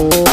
Bye.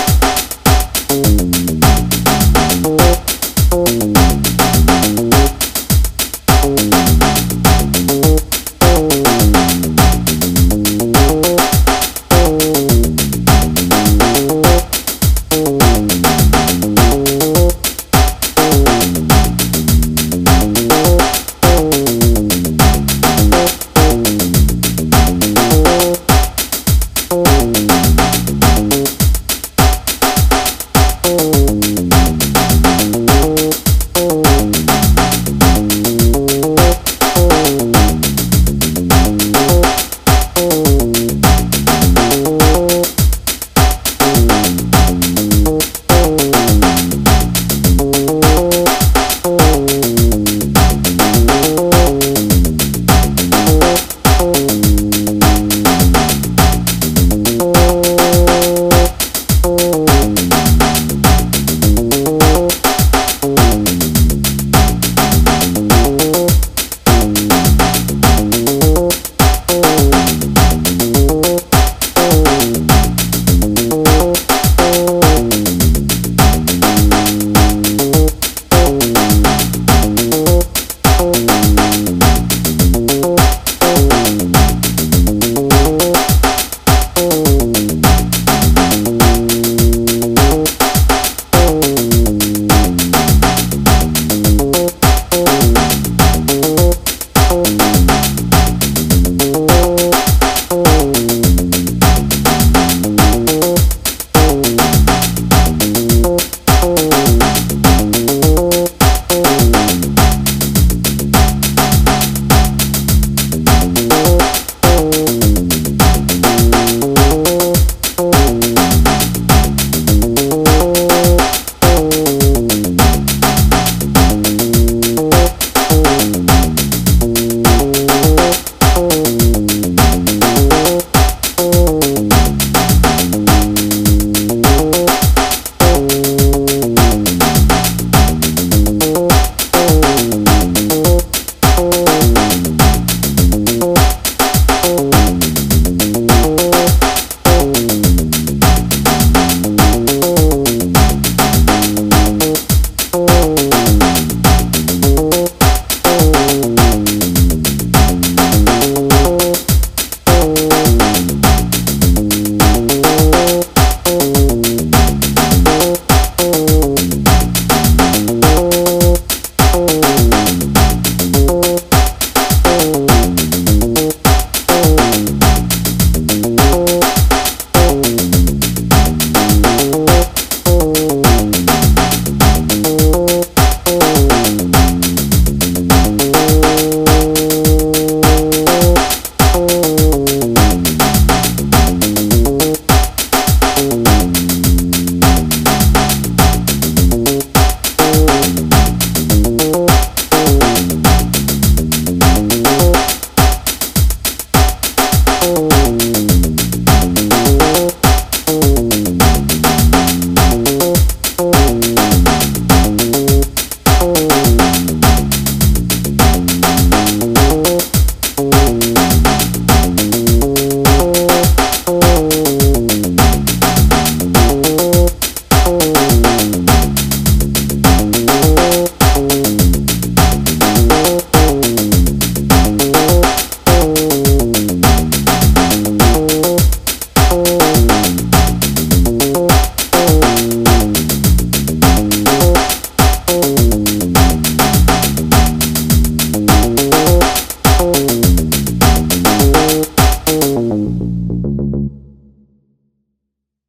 Thank